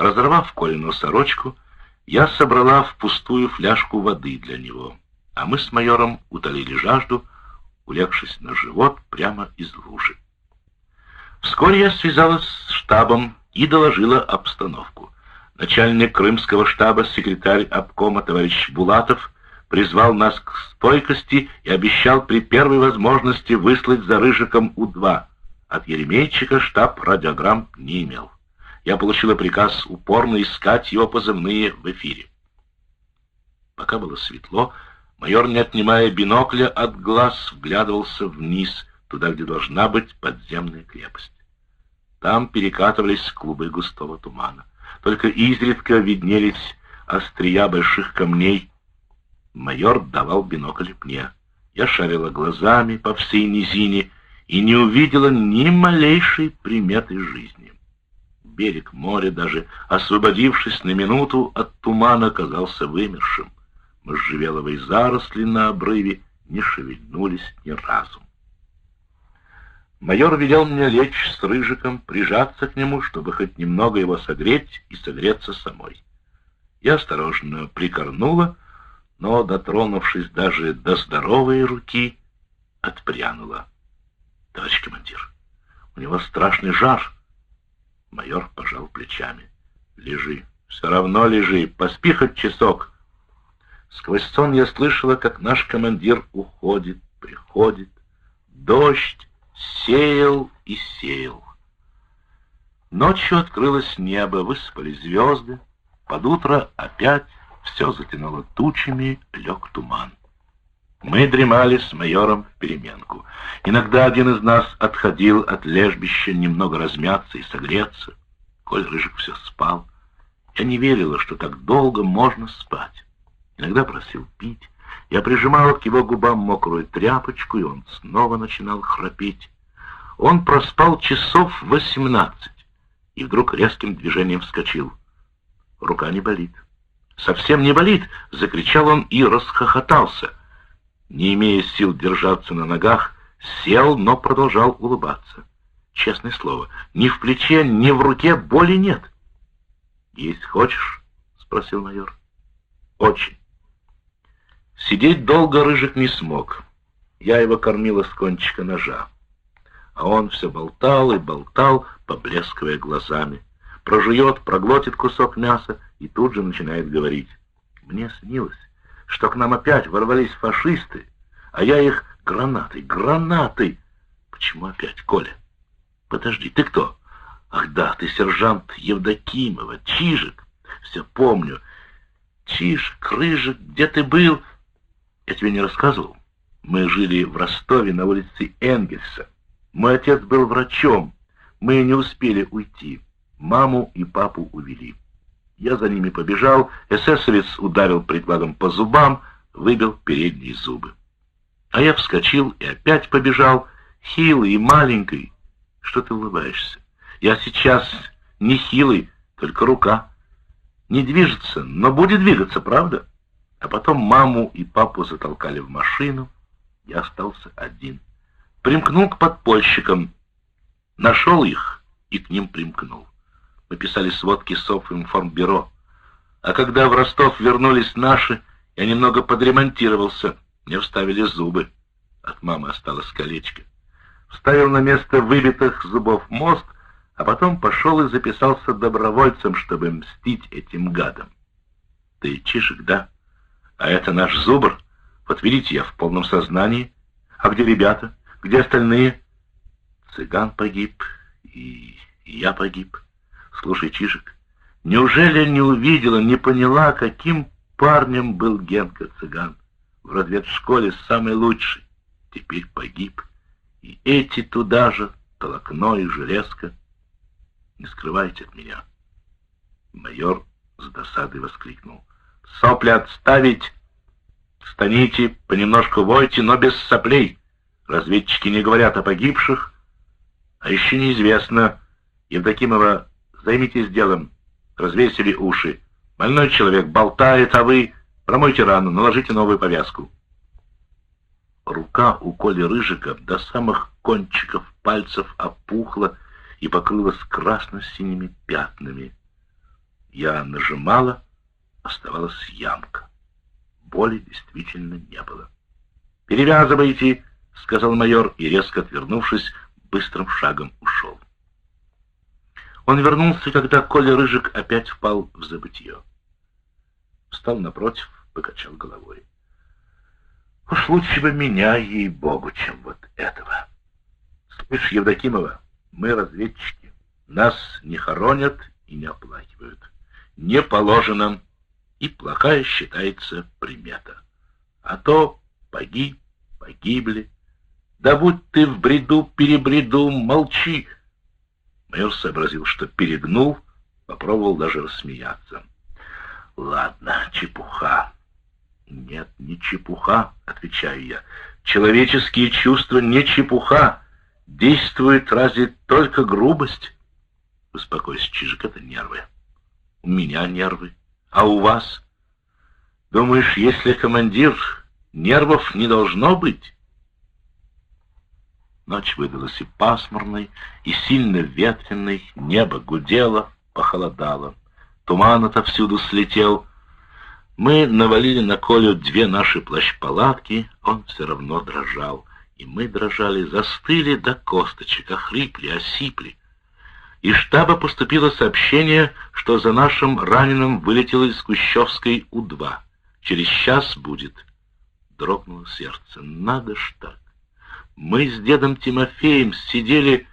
Разорвав Колину сорочку, я собрала в пустую фляжку воды для него, а мы с майором утолили жажду, улегшись на живот прямо из лужи. Вскоре я связалась с штабом и доложила обстановку. Начальник крымского штаба, секретарь обкома товарищ Булатов, призвал нас к стойкости и обещал при первой возможности выслать за Рыжиком У-2. От Еремейчика штаб радиограмм не имел. Я получила приказ упорно искать его позывные в эфире. Пока было светло, майор, не отнимая бинокля от глаз, вглядывался вниз, туда, где должна быть подземная крепость. Там перекатывались клубы густого тумана. Только изредка виднелись острия больших камней. Майор давал бинокль мне. Я шарила глазами по всей низине и не увидела ни малейшей приметы жизни. Берег моря, даже освободившись на минуту от тумана, казался вымершим. Можжевеловые заросли на обрыве не шевельнулись ни разу. Майор велел мне лечь с Рыжиком, прижаться к нему, чтобы хоть немного его согреть и согреться самой. Я осторожно прикорнула, но, дотронувшись даже до здоровой руки, отпрянула. — Товарищ командир, у него страшный жар. Майор пожал плечами. — Лежи, все равно лежи, поспи хоть часок. Сквозь сон я слышала, как наш командир уходит, приходит. Дождь сеял и сеял. Ночью открылось небо, высыпали звезды. Под утро опять все затянуло тучами, лег туман. Мы дремали с майором в переменку. Иногда один из нас отходил от лежбища немного размяться и согреться. Коль Рыжик все спал. Я не верила, что так долго можно спать. Иногда просил пить. Я прижимала к его губам мокрую тряпочку, и он снова начинал храпеть. Он проспал часов восемнадцать и вдруг резким движением вскочил. Рука не болит. «Совсем не болит!» — закричал он и расхохотался. Не имея сил держаться на ногах, сел, но продолжал улыбаться. Честное слово, ни в плече, ни в руке боли нет. «Есть хочешь?» — спросил майор. «Очень». Сидеть долго Рыжик не смог. Я его кормила с кончика ножа. А он все болтал и болтал, поблескивая глазами. Прожует, проглотит кусок мяса и тут же начинает говорить. Мне снилось, что к нам опять ворвались фашисты, а я их гранатой, гранатой. Почему опять, Коля? Подожди, ты кто? Ах да, ты сержант Евдокимова, Чижик. Все помню. Чижик, Рыжик, где ты был? Я тебе не рассказывал? Мы жили в Ростове на улице Энгельса. Мой отец был врачом. Мы не успели уйти. Маму и папу увели. Я за ними побежал. Эсэсовец ударил прикладом по зубам, выбил передние зубы. А я вскочил и опять побежал, хилый и маленький. Что ты улыбаешься? Я сейчас не хилый, только рука. Не движется, но будет двигаться, правда? А потом маму и папу затолкали в машину. Я остался один. Примкнул к подпольщикам. Нашел их и к ним примкнул. Мы писали сводки Софинформбюро. А когда в Ростов вернулись наши, я немного подремонтировался. Мне вставили зубы. От мамы осталось колечко. Вставил на место выбитых зубов мост, а потом пошел и записался добровольцем, чтобы мстить этим гадам. Ты чишек, да? А это наш зубр. Вот видите, я в полном сознании. А где ребята? Где остальные? Цыган погиб, и я погиб. Слушай, Чижик, неужели не увидела, не поняла, каким парнем был Генка Цыган? В разведшколе самый лучший. Теперь погиб. И эти туда же, Толокно и Железка. Не скрывайте от меня. Майор с досадой воскликнул. Сопли отставить! Станите, понемножку войте, но без соплей. Разведчики не говорят о погибших. А еще неизвестно. Евдокимова, займитесь делом. Развесили уши. Больной человек болтает, а вы промойте рану, наложите новую повязку. Рука у Коли Рыжика до самых кончиков пальцев опухла и покрылась красно-синими пятнами. Я нажимала, оставалась ямка. Боли действительно не было. «Перевязывайте!» — сказал майор и, резко отвернувшись, быстрым шагом. Он вернулся, когда Коля Рыжик опять впал в забытье. Встал напротив, покачал головой. Уж лучше бы меня, ей-богу, чем вот этого. Слышь, Евдокимова, мы разведчики. Нас не хоронят и не оплакивают. Не положено, и плохая считается примета. А то погиб, погибли. Да будь ты в бреду, перебреду, молчи. Майор сообразил, что перегнул, попробовал даже рассмеяться. Ладно, чепуха. Нет, не чепуха, отвечаю я. Человеческие чувства не чепуха. Действует разве только грубость? Успокойся, Чижик, это нервы. У меня нервы. А у вас? Думаешь, если командир, нервов не должно быть? Ночь выдалась и пасмурной, и сильно ветреной, небо гудело, похолодало. Туман отовсюду слетел. Мы навалили на Колю две наши плащ-палатки, он все равно дрожал. И мы дрожали, застыли до косточек, охрипли, осипли. Из штаба поступило сообщение, что за нашим раненым вылетело из Кущевской У-2. Через час будет. Дрогнуло сердце. Надо ж так. Мы с дедом Тимофеем сидели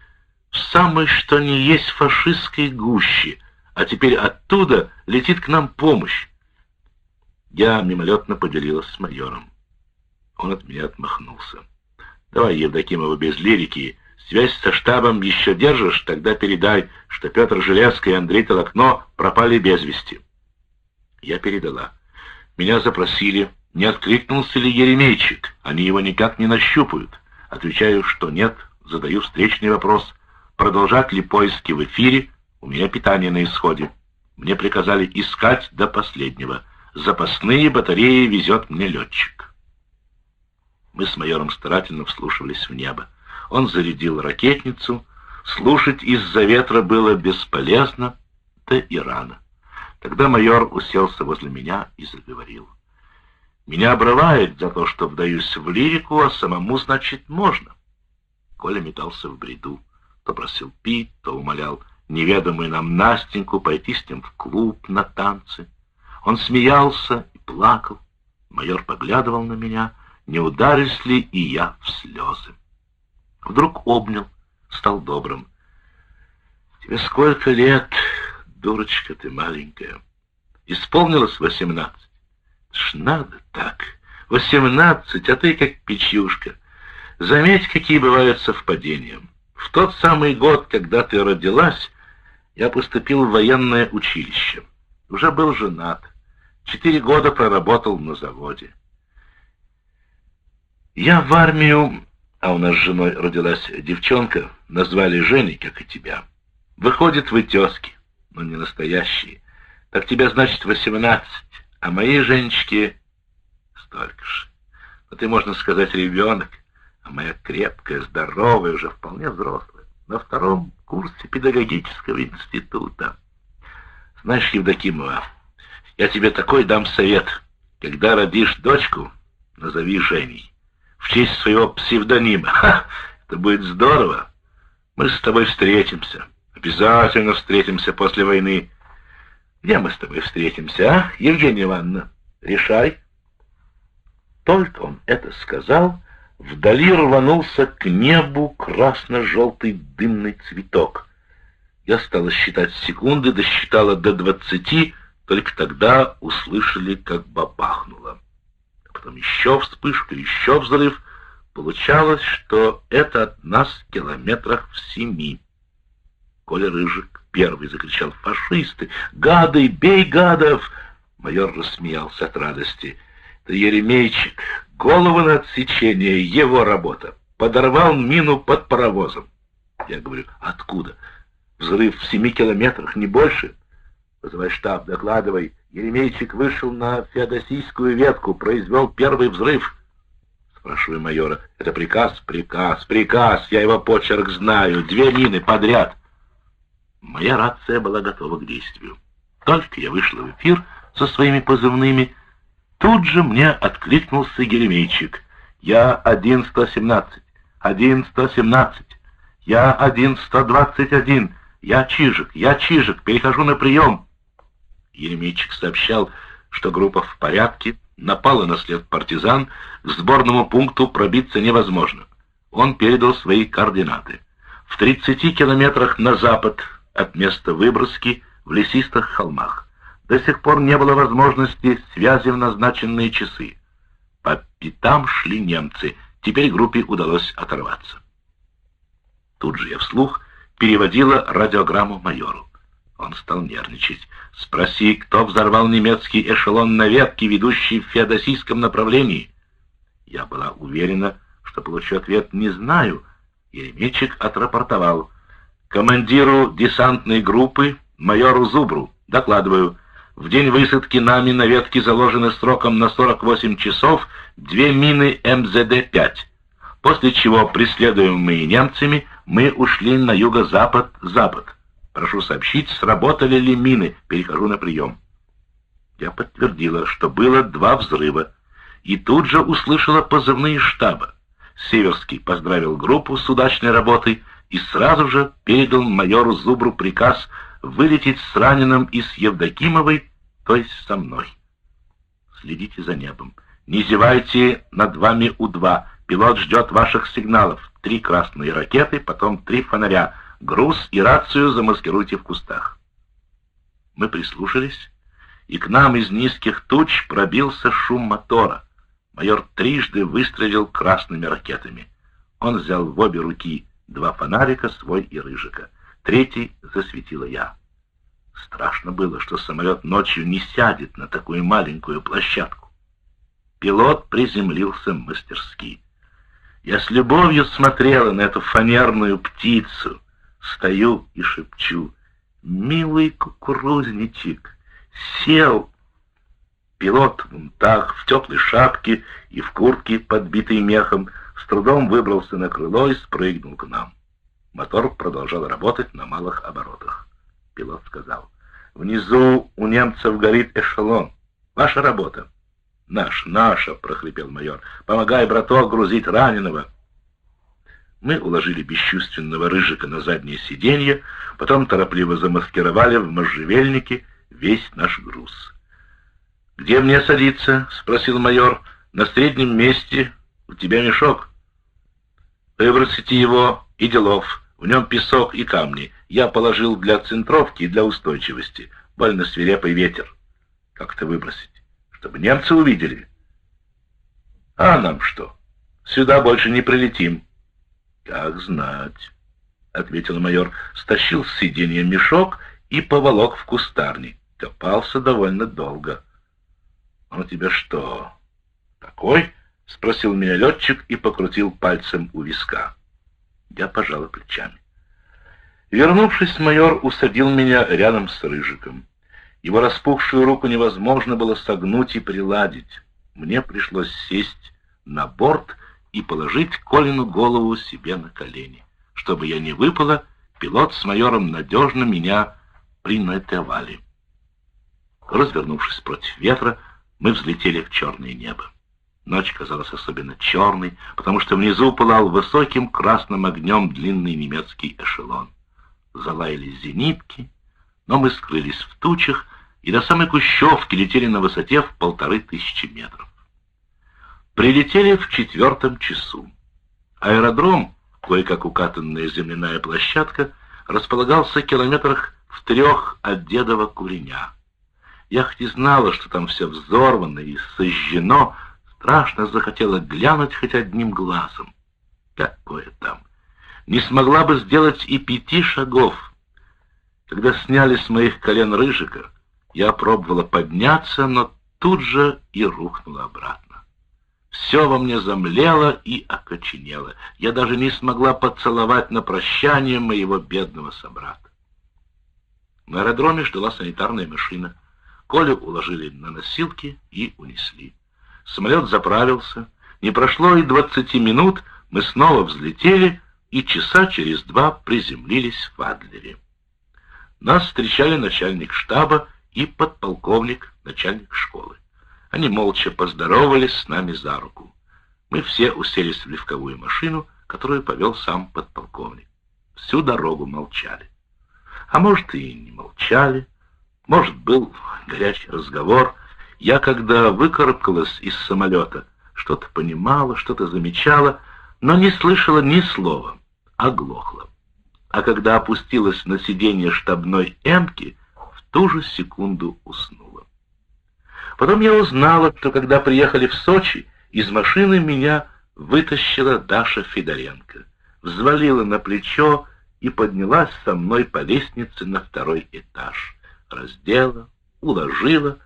в самой что ни есть фашистской гуще, а теперь оттуда летит к нам помощь. Я мимолетно поделилась с майором. Он от меня отмахнулся. «Давай, Евдокимова, без лирики. Связь со штабом еще держишь? Тогда передай, что Петр Железко и Андрей Толокно пропали без вести». Я передала. Меня запросили, не откликнулся ли Еремейчик. Они его никак не нащупают. Отвечаю, что нет, задаю встречный вопрос. Продолжать ли поиски в эфире? У меня питание на исходе. Мне приказали искать до последнего. Запасные батареи везет мне летчик. Мы с майором старательно вслушивались в небо. Он зарядил ракетницу. Слушать из-за ветра было бесполезно, да и рано. Тогда майор уселся возле меня и заговорил. Меня обрывает за то, что вдаюсь в лирику, а самому, значит, можно. Коля метался в бреду. То просил пить, то умолял неведомую нам Настеньку пойти с ним в клуб на танцы. Он смеялся и плакал. Майор поглядывал на меня, не ударюсь ли и я в слезы. Вдруг обнял, стал добрым. «Тебе сколько лет, дурочка ты маленькая?» Исполнилось восемнадцать. Ж надо так. Восемнадцать, а ты как печушка. Заметь, какие бывают совпадения. В тот самый год, когда ты родилась, я поступил в военное училище. Уже был женат. Четыре года проработал на заводе. Я в армию, а у нас с женой родилась девчонка, назвали Женей, как и тебя. Выходит, вы тезки, но не настоящие. Так тебя, значит, восемнадцать. А моей Женечке столько же. Но ты, можно сказать, ребенок, а моя крепкая, здоровая, уже вполне взрослая, на втором курсе педагогического института. Знаешь, Евдокимова, я тебе такой дам совет. Когда родишь дочку, назови Женей. В честь своего псевдонима. Ха, это будет здорово. Мы с тобой встретимся. Обязательно встретимся после войны. Где мы с тобой встретимся, а, Евгения Ивановна? Решай. Только он это сказал, вдали рванулся к небу красно-желтый дымный цветок. Я стала считать секунды, досчитала до двадцати, только тогда услышали, как бабахнуло. А потом еще вспышка, еще взрыв. Получалось, что это от нас километрах в семи. Коля Рыжик первый закричал «Фашисты! Гады! Бей гадов!» Майор рассмеялся от радости. «Это Еремейчик! Голову на отсечение! Его работа! Подорвал мину под паровозом!» Я говорю «Откуда? Взрыв в семи километрах, не больше?» «Вызывай штаб, докладывай. Еремейчик вышел на феодосийскую ветку, произвел первый взрыв». Спрашиваю майора. «Это приказ? Приказ, приказ! Я его почерк знаю. Две мины подряд!» Моя рация была готова к действию. Только я вышла в эфир со своими позывными, тут же мне откликнулся Еремейчик. Я 1117, 1117, я 1121, я Чижик, я Чижик, перехожу на прием. Еремейчик сообщал, что группа в порядке, напала на след партизан, к сборному пункту пробиться невозможно. Он передал свои координаты. В 30 километрах на запад от места выброски в лесистых холмах. До сих пор не было возможности связи в назначенные часы. По пятам шли немцы, теперь группе удалось оторваться. Тут же я вслух переводила радиограмму майору. Он стал нервничать. «Спроси, кто взорвал немецкий эшелон на ветке, ведущей в феодосийском направлении?» Я была уверена, что получу ответ «не знаю». Еремечек отрапортовал. «Командиру десантной группы, майору Зубру, докладываю, в день высадки нами на ветке заложены сроком на 48 часов две мины МЗД-5, после чего, преследуемые немцами, мы ушли на юго-запад-запад. Прошу сообщить, сработали ли мины. Перехожу на прием. Я подтвердила, что было два взрыва, и тут же услышала позывные штаба. Северский поздравил группу с удачной работой и сразу же передал майору Зубру приказ вылететь с раненым и с Евдокимовой, то есть со мной. Следите за небом. Не зевайте над вами У-2. Пилот ждет ваших сигналов. Три красные ракеты, потом три фонаря — Груз и рацию замаскируйте в кустах. Мы прислушались, и к нам из низких туч пробился шум мотора. Майор трижды выстрелил красными ракетами. Он взял в обе руки два фонарика, свой и Рыжика. Третий засветила я. Страшно было, что самолет ночью не сядет на такую маленькую площадку. Пилот приземлился мастерски. Я с любовью смотрела на эту фанерную птицу — Стою и шепчу. «Милый кукурузничек, сел!» Пилот так в теплой шапке и в куртке, подбитой мехом, с трудом выбрался на крыло и спрыгнул к нам. Мотор продолжал работать на малых оборотах. Пилот сказал, «Внизу у немцев горит эшелон. Ваша работа». «Наш, наша!» — прохрипел майор. «Помогай, браток, грузить раненого». Мы уложили бесчувственного рыжика на заднее сиденье, потом торопливо замаскировали в можжевельнике весь наш груз. «Где мне садиться?» — спросил майор. «На среднем месте. У тебя мешок». «Выбросите его и делов. В нем песок и камни. Я положил для центровки и для устойчивости. Больно свирепый ветер. Как это выбросить? Чтобы немцы увидели». «А нам что? Сюда больше не прилетим». «Как знать», — ответил майор, стащил с сиденья мешок и поволок в кустарник. Копался довольно долго. «Он у тебя что, такой?» — спросил меня летчик и покрутил пальцем у виска. Я пожал плечами. Вернувшись, майор усадил меня рядом с Рыжиком. Его распухшую руку невозможно было согнуть и приладить. Мне пришлось сесть на борт и положить Колину голову себе на колени. Чтобы я не выпала, пилот с майором надежно меня принатовали. Развернувшись против ветра, мы взлетели в черное небо. Ночь казалась особенно черной, потому что внизу пылал высоким красным огнем длинный немецкий эшелон. Залаяли зенитки, но мы скрылись в тучах и до самой Кущевки летели на высоте в полторы тысячи метров. Прилетели в четвертом часу. Аэродром, кое-как укатанная земляная площадка, располагался в километрах в трех от Дедова Куреня. Я хоть и знала, что там все взорвано и сожжено, страшно захотела глянуть хоть одним глазом. Какое там! Не смогла бы сделать и пяти шагов. Когда сняли с моих колен рыжика, я пробовала подняться, но тут же и рухнула обратно. Все во мне замлело и окоченело. Я даже не смогла поцеловать на прощание моего бедного собрата. На аэродроме ждала санитарная машина. Колю уложили на носилки и унесли. Самолет заправился. Не прошло и двадцати минут, мы снова взлетели и часа через два приземлились в Адлере. Нас встречали начальник штаба и подполковник, начальник школы. Они молча поздоровались с нами за руку. Мы все уселись в легковую машину, которую повел сам подполковник. Всю дорогу молчали. А может, и не молчали. Может, был горячий разговор. Я, когда выкарабкалась из самолета, что-то понимала, что-то замечала, но не слышала ни слова, оглохла. А когда опустилась на сиденье штабной эмки, в ту же секунду уснула. Потом я узнала, что когда приехали в Сочи, из машины меня вытащила Даша Федоренко, взвалила на плечо и поднялась со мной по лестнице на второй этаж. Раздела, уложила,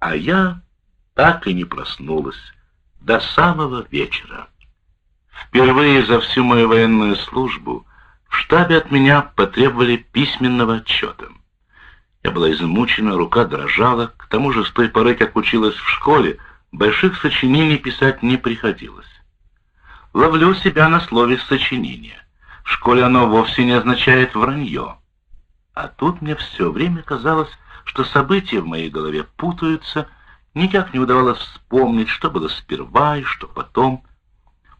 а я так и не проснулась до самого вечера. Впервые за всю мою военную службу в штабе от меня потребовали письменного отчета. Я была измучена, рука дрожала, к тому же с той поры, как училась в школе, больших сочинений писать не приходилось. Ловлю себя на слове «сочинение». В школе оно вовсе не означает вранье. А тут мне все время казалось, что события в моей голове путаются, никак не удавалось вспомнить, что было сперва и что потом.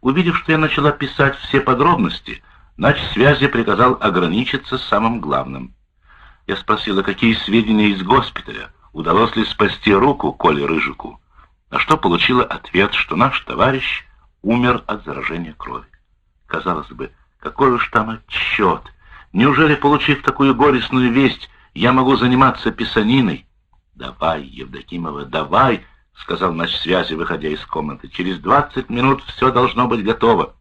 Увидев, что я начала писать все подробности, нач связи приказал ограничиться самым главным. Я спросила, какие сведения из госпиталя, удалось ли спасти руку Коле Рыжику, на что получила ответ, что наш товарищ умер от заражения крови. Казалось бы, какой уж там отчет. Неужели, получив такую горестную весть, я могу заниматься писаниной? Давай, Евдокимова, давай, — сказал наш связи, выходя из комнаты. «Через двадцать минут все должно быть готово».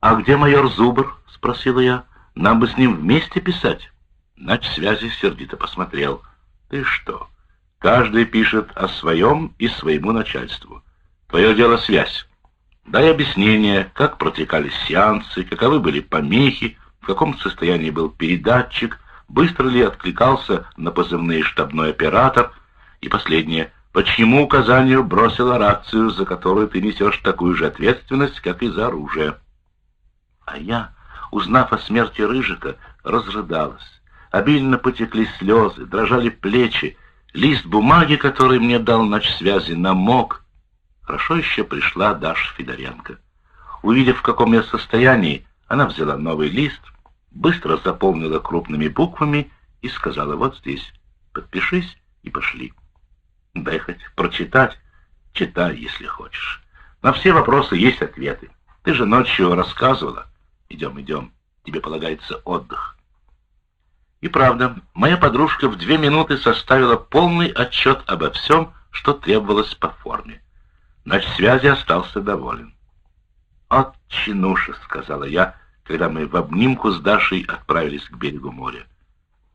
«А где майор Зубр?» — спросила я. «Нам бы с ним вместе писать». Нач связи сердито посмотрел. «Ты что? Каждый пишет о своем и своему начальству. Твое дело связь. Дай объяснение, как протекали сеансы, каковы были помехи, в каком состоянии был передатчик, быстро ли откликался на позывные штабной оператор, и последнее — Почему указанию бросила рацию, за которую ты несешь такую же ответственность, как и за оружие? А я, узнав о смерти Рыжика, разрыдалась. Обильно потекли слезы, дрожали плечи. Лист бумаги, который мне дал ночь связи, намок. Хорошо еще пришла Даша Федоренко. Увидев, в каком я состоянии, она взяла новый лист, быстро заполнила крупными буквами и сказала, вот здесь, подпишись и пошли. Дай прочитать. Читай, если хочешь. На все вопросы есть ответы. Ты же ночью рассказывала. Идем, идем. Тебе полагается отдых. И правда, моя подружка в две минуты составила полный отчет обо всем, что требовалось по форме. Нач связи остался доволен. «От чинуша», — сказала я, когда мы в обнимку с Дашей отправились к берегу моря.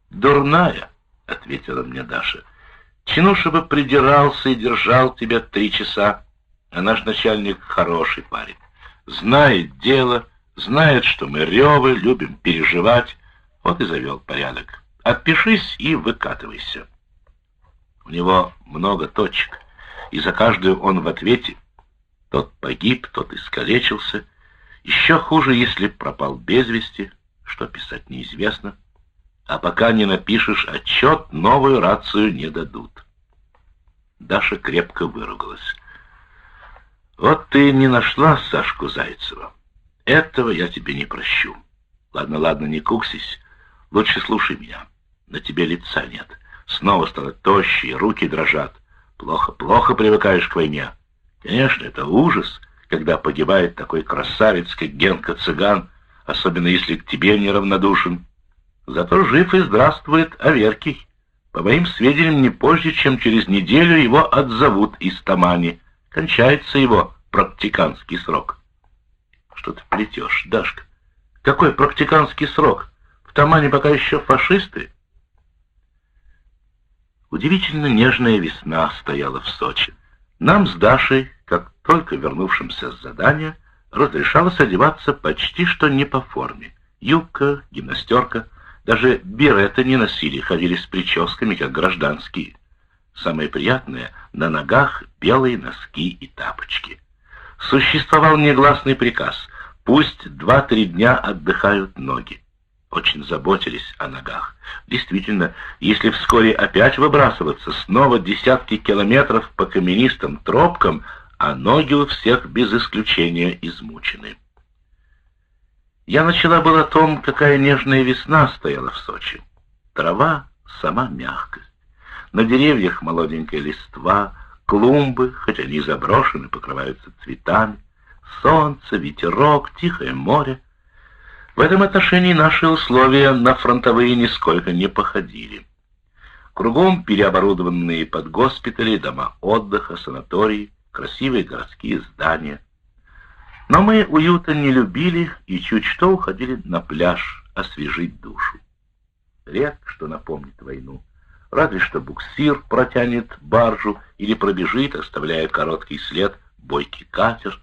«Дурная», — ответила мне Даша, — Чинуша бы придирался и держал тебя три часа, а наш начальник хороший парень. Знает дело, знает, что мы ревы, любим переживать, вот и завел порядок. Отпишись и выкатывайся. У него много точек, и за каждую он в ответе. Тот погиб, тот искалечился. Еще хуже, если пропал без вести, что писать неизвестно а пока не напишешь отчет, новую рацию не дадут. Даша крепко выругалась. Вот ты не нашла Сашку Зайцева. Этого я тебе не прощу. Ладно, ладно, не куксись. Лучше слушай меня. На тебе лица нет. Снова стало тощей, руки дрожат. Плохо, плохо привыкаешь к войне. Конечно, это ужас, когда погибает такой красавец, как Генка Цыган, особенно если к тебе неравнодушен. Зато жив и здравствует Аверкий. По моим сведениям, не позже, чем через неделю его отзовут из Тамани. Кончается его практиканский срок. Что ты плетешь, Дашка? Какой практиканский срок? В Тамане пока еще фашисты. Удивительно нежная весна стояла в Сочи. Нам с Дашей, только вернувшимся с задания, разрешалось одеваться почти что не по форме. Юбка, гимнастерка — даже береты не носили, ходили с прическами, как гражданские. Самое приятное — на ногах белые носки и тапочки. Существовал негласный приказ — пусть два-три дня отдыхают ноги. очень заботились о ногах. Действительно, если вскоре опять выбрасываться, снова десятки километров по каменистым тропкам, а ноги у всех без исключения измучены. Я начала было о том, какая нежная весна стояла в Сочи. Трава — сама мягкость. На деревьях молоденькая листва, клумбы, хоть они заброшены, покрываются цветами. Солнце, ветерок, тихое море. В этом отношении наши условия на фронтовые нисколько не походили. Кругом переоборудованные под госпитали, дома отдыха, санатории, красивые городские здания. Но мы уюта не любили и чуть что уходили на пляж освежить душу. Редко что напомнит войну. Разве что буксир протянет баржу или пробежит, оставляя короткий след бойкий катер.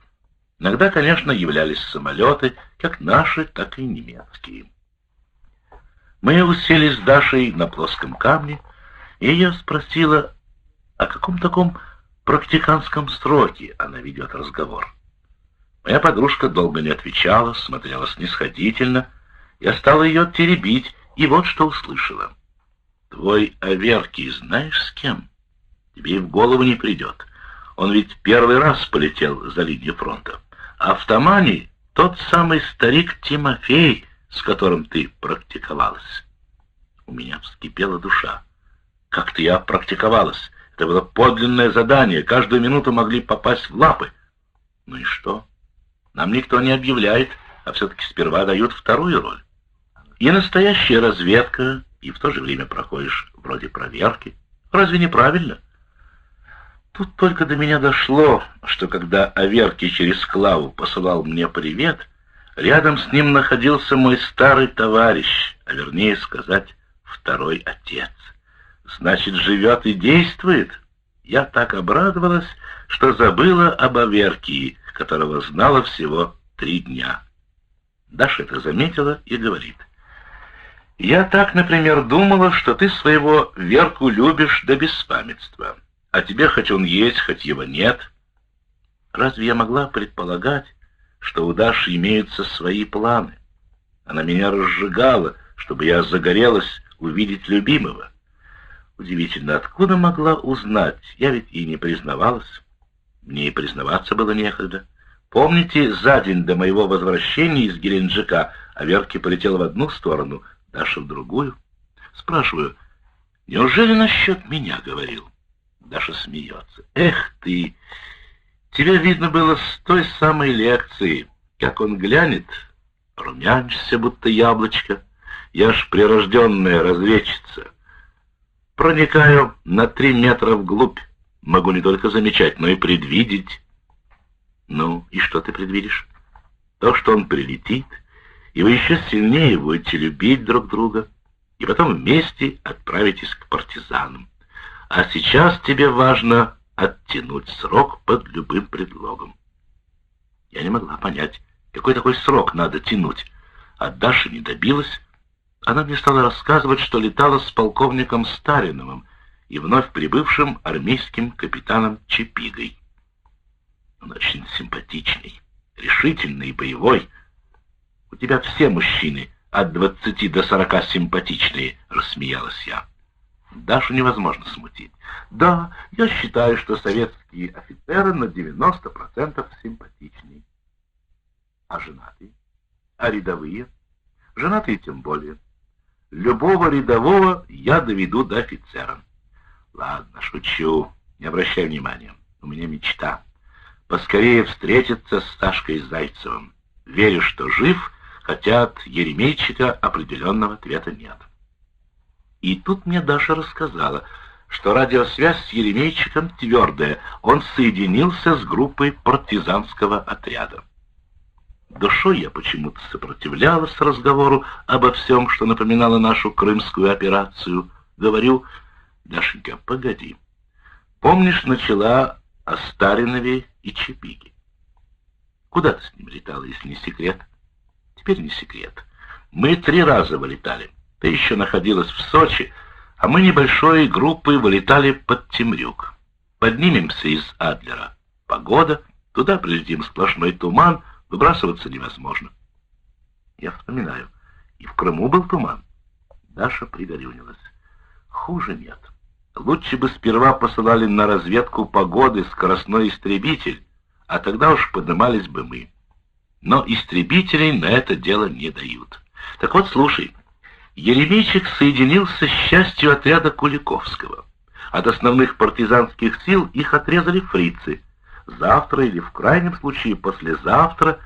Иногда, конечно, являлись самолеты, как наши, так и немецкие. Мы уселись с Дашей на плоском камне, и я спросила, о каком таком практиканском сроке она ведет разговор. Моя подружка долго не отвечала, смотрела снисходительно. Я стала ее теребить, и вот что услышала. «Твой Аверкий знаешь с кем? Тебе и в голову не придет. Он ведь первый раз полетел за линию фронта. А в Тамане тот самый старик Тимофей, с которым ты практиковалась». У меня вскипела душа. Как-то я практиковалась. Это было подлинное задание. Каждую минуту могли попасть в лапы. Ну и что? Нам никто не объявляет, а все-таки сперва дают вторую роль. И настоящая разведка, и в то же время проходишь вроде проверки. Разве не правильно? Тут только до меня дошло, что когда Аверки через Клаву посылал мне привет, рядом с ним находился мой старый товарищ, а вернее сказать, второй отец. Значит, живет и действует. Я так обрадовалась, что забыла об Аверкии, которого знала всего три дня. Даша это заметила и говорит. «Я так, например, думала, что ты своего Верку любишь до беспамятства, а тебе хоть он есть, хоть его нет. Разве я могла предполагать, что у Даши имеются свои планы? Она меня разжигала, чтобы я загорелась увидеть любимого. Удивительно, откуда могла узнать? Я ведь и не признавалась. Мне и признаваться было некогда. Помните, за день до моего возвращения из Геленджика Аверки полетел в одну сторону, Даша в другую? Спрашиваю, неужели насчет меня говорил? Даша смеется. Эх ты! Тебя видно было с той самой лекции. Как он глянет, румянишься, будто яблочко. Я ж прирожденная разведчица. Проникаю на три метра вглубь. Могу не только замечать, но и предвидеть. Ну, и что ты предвидишь? То, что он прилетит, и вы еще сильнее будете любить друг друга, и потом вместе отправитесь к партизанам. А сейчас тебе важно оттянуть срок под любым предлогом. Я не могла понять, какой такой срок надо тянуть. От Даши не добилась. Она мне стала рассказывать, что летала с полковником Стариновым и вновь прибывшим армейским капитаном Чепигой. Он очень симпатичный, решительный и боевой. У тебя все мужчины от двадцати до сорока симпатичные, рассмеялась я. Дашу невозможно смутить. Да, я считаю, что советские офицеры на 90% симпатичнее. А женатые? А рядовые? Женатые тем более. Любого рядового я доведу до офицера. Ладно, шучу, не обращай внимания. У меня мечта поскорее встретиться с Сашкой Зайцевым. Верю, что жив, хотя от Еремейчика определенного ответа нет. И тут мне Даша рассказала, что радиосвязь с Еремейчиком твердая, он соединился с группой партизанского отряда. Душой я почему-то сопротивлялась разговору обо всем, что напоминало нашу крымскую операцию. Говорю, Дашенька, погоди. Помнишь, начала о Старинове и Чепиге. Куда ты с ним летала, если не секрет? Теперь не секрет. Мы три раза вылетали. Ты еще находилась в Сочи, а мы небольшой группой вылетали под Темрюк. Поднимемся из Адлера. Погода, туда прилетим сплошной туман, выбрасываться невозможно. Я вспоминаю. И в Крыму был туман. Даша пригорюнилась. Хуже нет. Лучше бы сперва посылали на разведку погоды скоростной истребитель, а тогда уж поднимались бы мы. Но истребителей на это дело не дают. Так вот, слушай, Еремейчик соединился с частью отряда Куликовского. От основных партизанских сил их отрезали фрицы. Завтра или в крайнем случае послезавтра...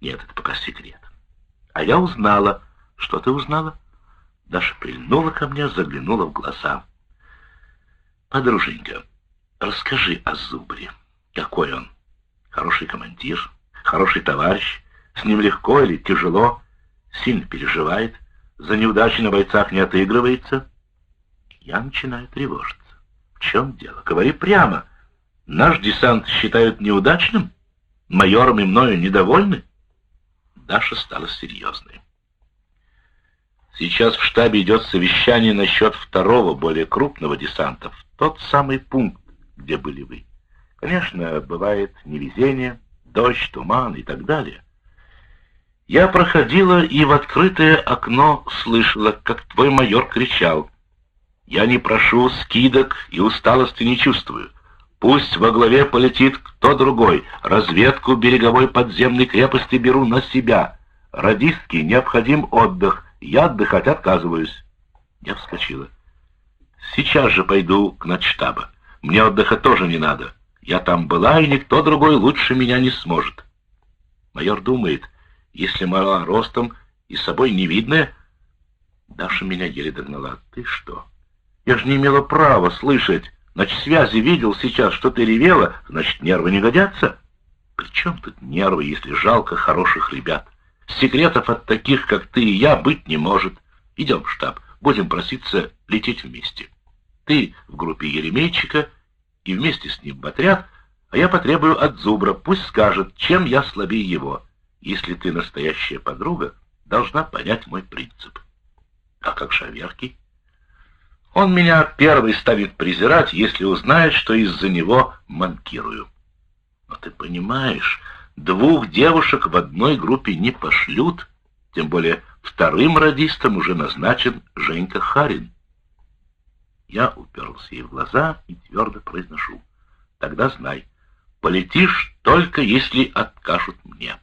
Нет, это пока секрет. А я узнала. Что ты узнала? Даша прильнула ко мне, заглянула в глаза. Подруженька, расскажи о Зубре. Какой он? Хороший командир, хороший товарищ, с ним легко или тяжело, сильно переживает, за неудачи на бойцах не отыгрывается. Я начинаю тревожиться. В чем дело? Говори прямо. Наш десант считают неудачным? Майором и мною недовольны? Даша стала серьезной. Сейчас в штабе идет совещание насчет второго, более крупного десанта, в тот самый пункт, где были вы. Конечно, бывает невезение, дождь, туман и так далее. Я проходила и в открытое окно слышала, как твой майор кричал. Я не прошу скидок и усталости не чувствую. Пусть во главе полетит кто другой. Разведку береговой подземной крепости беру на себя. Радистке необходим отдых. Я отдыхать отказываюсь. Я вскочила. Сейчас же пойду к начштаба. Мне отдыха тоже не надо. Я там была, и никто другой лучше меня не сможет. Майор думает, если мала ростом и собой невидная... Даша меня еле догнала. Ты что? Я же не имела права слышать. Значит, связи видел сейчас, что ты ревела, значит, нервы не годятся? При чем тут нервы, если жалко хороших ребят? Секретов от таких, как ты и я, быть не может. Идем в штаб, будем проситься лететь вместе. Ты в группе Еремейчика и вместе с ним в отряд, а я потребую от Зубра, пусть скажет, чем я слабее его. Если ты настоящая подруга, должна понять мой принцип. А как же Аверкий? Он меня первый станет презирать, если узнает, что из-за него манкирую. Но ты понимаешь, двух девушек в одной группе не пошлют, тем более вторым радистом уже назначен Женька Харин. Я уперлся ей в глаза и твердо произношу. Тогда знай, полетишь только если откажут мне.